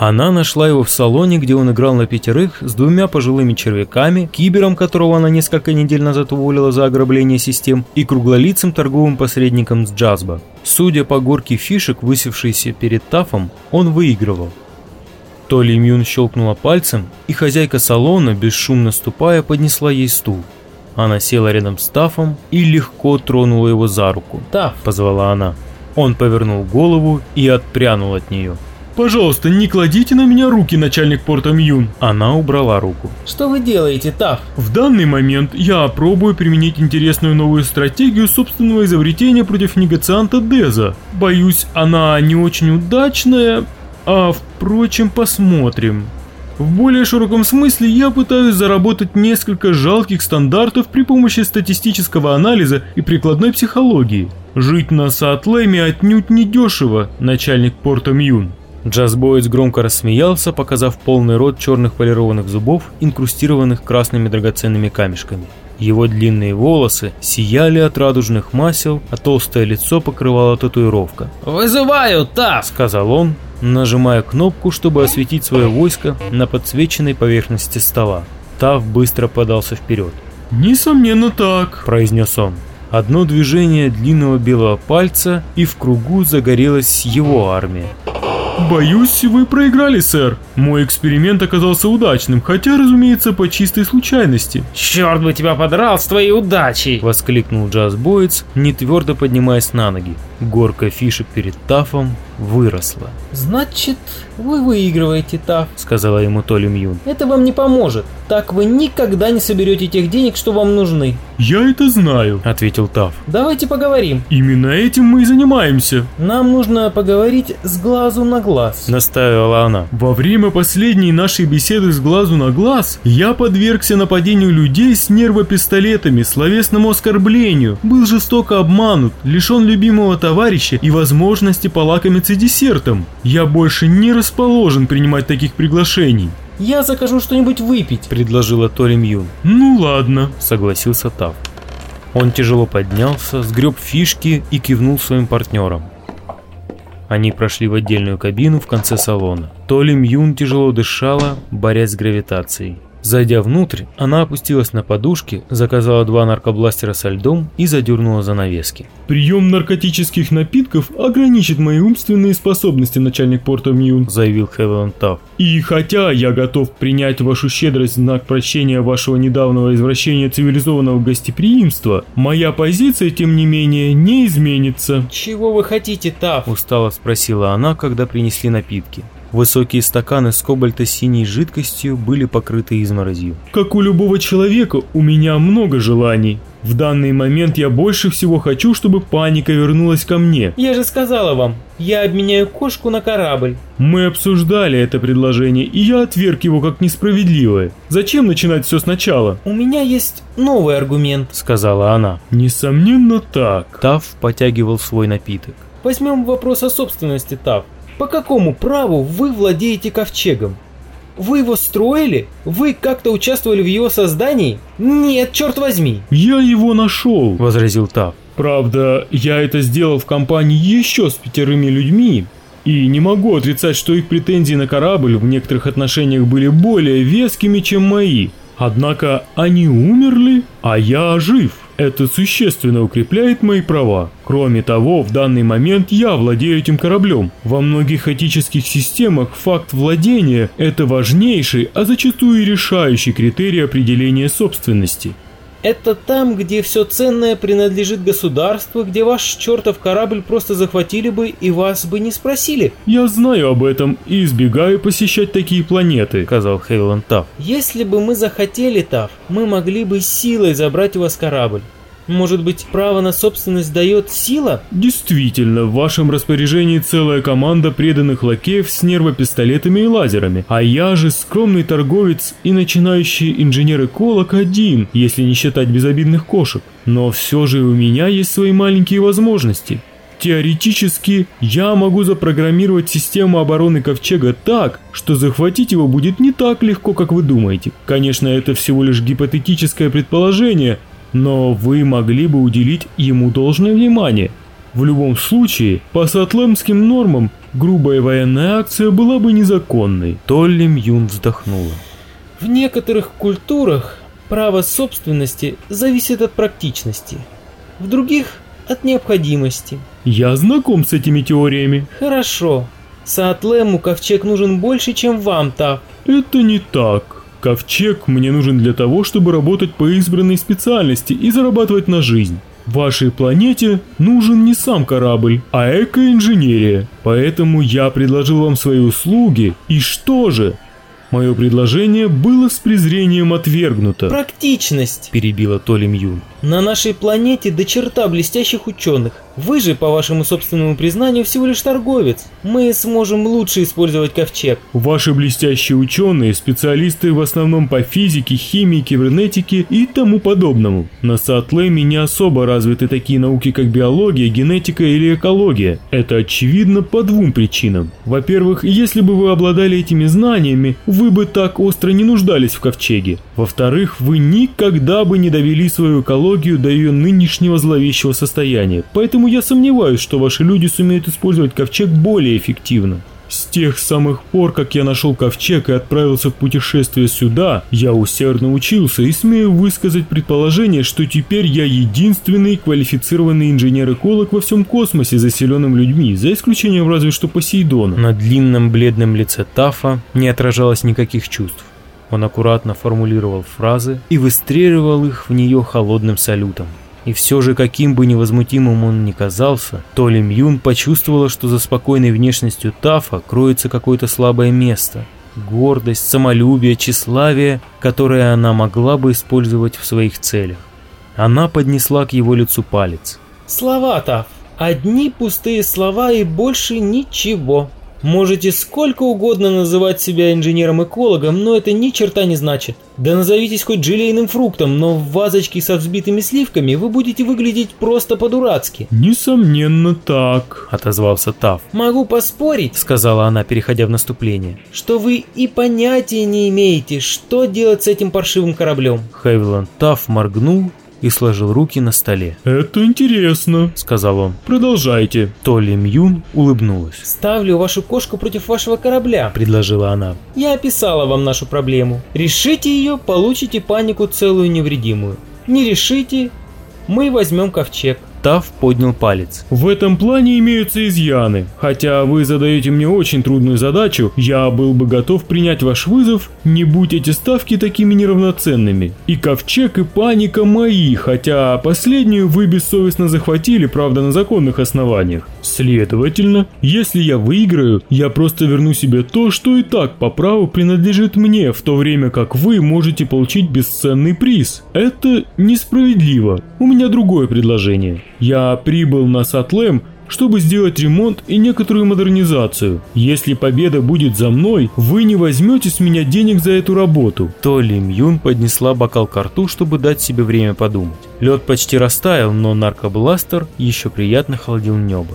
Она нашла его в салоне, где он играл на пятерых с двумя пожилыми червяками, кибером, которого она несколько недель назад уволила за ограбление систем, и круглолицым торговым посредником с Джазба. Судя по горке фишек, высевшейся перед Тафом, он выигрывал. То ли Мюн щелкнула пальцем, и хозяйка салона, бесшумно ступая, поднесла ей стул. Она села рядом с Тафом и легко тронула его за руку. «Таф!» – позвала она. Он повернул голову и отпрянул от нее. «Пожалуйста, не кладите на меня руки, начальник порта Мьюн!» Она убрала руку. «Что вы делаете, Таф?» «В данный момент я пробую применить интересную новую стратегию собственного изобретения против негацианта Деза. Боюсь, она не очень удачная, а впрочем, посмотрим». В более широком смысле я пытаюсь заработать несколько жалких стандартов при помощи статистического анализа и прикладной психологии. Жить на Саатлеме отнюдь не дешево, начальник порта Мьюн. Джазбоец громко рассмеялся, показав полный рот черных полированных зубов, инкрустированных красными драгоценными камешками. Его длинные волосы сияли от радужных масел, а толстое лицо покрывала татуировка. «Вызываю, Таф!» – сказал он, нажимая кнопку, чтобы осветить свое войско на подсвеченной поверхности стола. Тав быстро подался вперед. «Несомненно так», – произнес он. Одно движение длинного белого пальца, и в кругу загорелась его армия. «Боюсь, вы проиграли, сэр. Мой эксперимент оказался удачным, хотя, разумеется, по чистой случайности». «Черт бы тебя подрал с твоей удачей!» – воскликнул Джаз Бойтс, не твердо поднимаясь на ноги. Горка фишек перед Тафом выросла. «Значит, вы выигрываете, Таф», — сказала ему Толи Мьюн. «Это вам не поможет. Так вы никогда не соберете тех денег, что вам нужны». «Я это знаю», — ответил Таф. «Давайте поговорим». «Именно этим мы и занимаемся». «Нам нужно поговорить с глазу на глаз», — настаивала она. «Во время последней нашей беседы с глазу на глаз я подвергся нападению людей с нервопистолетами, словесному оскорблению, был жестоко обманут, лишен любимого товарища и возможности полакомиться десертом. Я больше не расположен принимать таких приглашений. «Я закажу что-нибудь выпить», — предложила Толи Мьюн. «Ну ладно», — согласился Тав. Он тяжело поднялся, сгреб фишки и кивнул своим партнерам. Они прошли в отдельную кабину в конце салона. Толи Мьюн тяжело дышала, борясь с гравитацией. Зайдя внутрь, она опустилась на подушки, заказала два наркобластера со льдом и задернула занавески. «Прием наркотических напитков ограничит мои умственные способности, начальник порта Мьюн», заявил Хевилан Тафф. «И хотя я готов принять вашу щедрость в знак прощения вашего недавнего извращения цивилизованного гостеприимства, моя позиция, тем не менее, не изменится». «Чего вы хотите, Тафф?» устало спросила она, когда принесли напитки. Высокие стаканы с кобальто-синей жидкостью были покрыты изморозью. «Как у любого человека, у меня много желаний. В данный момент я больше всего хочу, чтобы паника вернулась ко мне». «Я же сказала вам, я обменяю кошку на корабль». Мы обсуждали это предложение, и я отверг его как несправедливое. Зачем начинать все сначала? «У меня есть новый аргумент», — сказала она. «Несомненно так». Тав потягивал свой напиток. «Возьмем вопрос о собственности, Тав. По какому праву вы владеете ковчегом? Вы его строили? Вы как-то участвовали в его создании? Нет, черт возьми. Я его нашел, возразил Тав. Правда, я это сделал в компании еще с пятерыми людьми, и не могу отрицать, что их претензии на корабль в некоторых отношениях были более вескими, чем мои. Однако они умерли, а я жив. Это существенно укрепляет мои права. Кроме того, в данный момент я владею этим кораблем. Во многих этических системах факт владения – это важнейший, а зачастую и решающий критерий определения собственности. Это там, где все ценное принадлежит государству, где ваш чертов корабль просто захватили бы и вас бы не спросили. Я знаю об этом и избегаю посещать такие планеты, сказал Хейланд Тафф. Если бы мы захотели, Тафф, мы могли бы силой забрать у вас корабль. Может быть, право на собственность дает сила? Действительно, в вашем распоряжении целая команда преданных лакеев с нервопистолетами и лазерами. А я же скромный торговец и начинающий инженер-эколог один, если не считать безобидных кошек. Но все же у меня есть свои маленькие возможности. Теоретически, я могу запрограммировать систему обороны Ковчега так, что захватить его будет не так легко, как вы думаете. Конечно, это всего лишь гипотетическое предположение, но вы могли бы уделить ему должное внимание. В любом случае, по сатлемским нормам, грубая военная акция была бы незаконной. Толли Мьюн вздохнула. В некоторых культурах право собственности зависит от практичности, в других – от необходимости. Я знаком с этими теориями. Хорошо. Саатлему ковчег нужен больше, чем вам, Тав. Это не так. Ковчег мне нужен для того, чтобы работать по избранной специальности и зарабатывать на жизнь. Вашей планете нужен не сам корабль, а экоинженерия. Поэтому я предложил вам свои услуги. И что же? Мое предложение было с презрением отвергнуто. Практичность, перебила Толи Мьюн. На нашей планете до черта блестящих ученых. Вы же, по вашему собственному признанию, всего лишь торговец. Мы сможем лучше использовать ковчег. Ваши блестящие ученые – специалисты в основном по физике, химии, кибернетике и тому подобному. На Саатлеме не особо развиты такие науки, как биология, генетика или экология. Это очевидно по двум причинам. Во-первых, если бы вы обладали этими знаниями, вы бы так остро не нуждались в ковчеге. Во-вторых, вы никогда бы не довели свою экологию до ее нынешнего зловещего состояния. Поэтому я сомневаюсь, что ваши люди сумеют использовать ковчег более эффективно. С тех самых пор, как я нашел ковчег и отправился в путешествие сюда, я усердно учился и смею высказать предположение, что теперь я единственный квалифицированный инженер-эколог во всем космосе, заселенным людьми, за исключением разве что Посейдона. На длинном бледном лице Тафа не отражалось никаких чувств. Он аккуратно формулировал фразы и выстреливал их в нее холодным салютом. И все же, каким бы невозмутимым он ни казался, Толи Мьюн почувствовала, что за спокойной внешностью Тафа кроется какое-то слабое место. Гордость, самолюбие, тщеславие, которое она могла бы использовать в своих целях. Она поднесла к его лицу палец. Слова, Тав. Одни пустые слова и больше ничего. Можете сколько угодно называть себя инженером-экологом, но это ни черта не значит. Да назовитесь хоть желейным фруктом, но в вазочке со взбитыми сливками вы будете выглядеть просто по-дурацки. Несомненно так, отозвался Тав. Могу поспорить, сказала она, переходя в наступление, что вы и понятия не имеете, что делать с этим паршивым кораблем. Хевиланд Тав моргнул и сложил руки на столе. «Это интересно», — сказал он. «Продолжайте». Толи Мьюн улыбнулась. «Ставлю вашу кошку против вашего корабля», — предложила она. «Я описала вам нашу проблему. Решите ее, получите панику целую невредимую. Не решите, мы возьмем ковчег. Тав поднял палец. В этом плане имеются изъяны. Хотя вы задаете мне очень трудную задачу, я был бы готов принять ваш вызов, не будь эти ставки такими неравноценными. И ковчег, и паника мои, хотя последнюю вы бессовестно захватили, правда, на законных основаниях. Следовательно, если я выиграю, я просто верну себе то, что и так по праву принадлежит мне, в то время как вы можете получить бесценный приз. Это несправедливо. У меня другое предложение. Я прибыл на Сатлем, чтобы сделать ремонт и некоторую модернизацию. Если победа будет за мной, вы не возьмете с меня денег за эту работу. То Ли Мьюн поднесла бокал к рту, чтобы дать себе время подумать. Лед почти растаял, но наркобластер еще приятно холодил небо.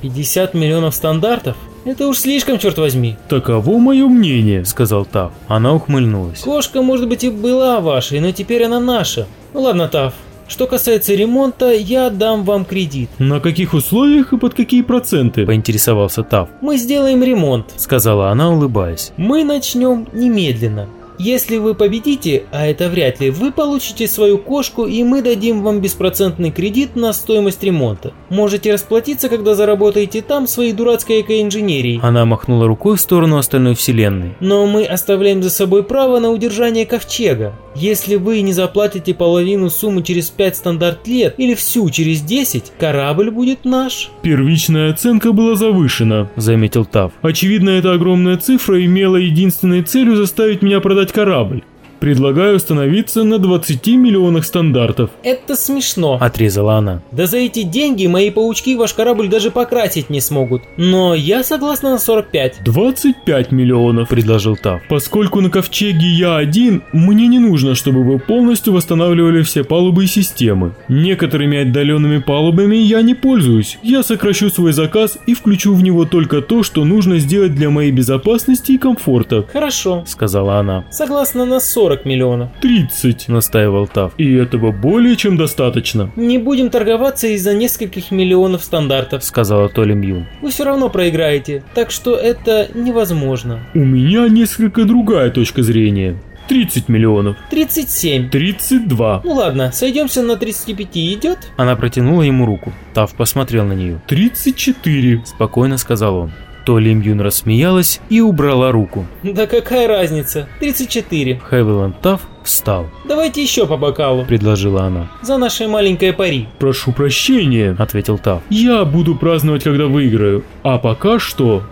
50 миллионов стандартов? Это уж слишком, черт возьми. Таково мое мнение, сказал Тав. Она ухмыльнулась. Кошка, может быть, и была вашей, но теперь она наша. Ну ладно, Тав, что касается ремонта, я дам вам кредит. На каких условиях и под какие проценты? Поинтересовался Тав. Мы сделаем ремонт, сказала она, улыбаясь. Мы начнем немедленно. Если вы победите, а это вряд ли, вы получите свою кошку и мы дадим вам беспроцентный кредит на стоимость ремонта. Можете расплатиться, когда заработаете там своей дурацкой экоинженерией. Она махнула рукой в сторону остальной вселенной. Но мы оставляем за собой право на удержание ковчега. Если вы не заплатите половину суммы через 5 стандарт лет или всю через 10, корабль будет наш. Первичная оценка была завышена, заметил Тав. Очевидно, эта огромная цифра имела единственной целью заставить меня продать корабль. Предлагаю остановиться на 20 миллионах стандартов. Это смешно, отрезала она. Да за эти деньги мои паучки ваш корабль даже покрасить не смогут. Но я согласна на 45. 25 миллионов, предложил Тав. Поскольку на ковчеге я один, мне не нужно, чтобы вы полностью восстанавливали все палубы и системы. Некоторыми отдаленными палубами я не пользуюсь. Я сокращу свой заказ и включу в него только то, что нужно сделать для моей безопасности и комфорта. Хорошо, сказала она. Согласна на 40 40 миллионов. 30, настаивал Тав. И этого более чем достаточно. Не будем торговаться из-за нескольких миллионов стандартов, сказала Толи Мьюн. Вы все равно проиграете, так что это невозможно. У меня несколько другая точка зрения. 30 миллионов. 37. 32. Ну ладно, сойдемся на 35, идет? Она протянула ему руку. Тав посмотрел на нее. 34. Спокойно сказал он. То Лим Юн рассмеялась и убрала руку. Да какая разница? 34. Хевиланд Тав встал. Давайте еще по бокалу, предложила она. За наше маленькое пари. Прошу прощения, ответил Тав. Я буду праздновать, когда выиграю. А пока что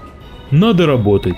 надо работать.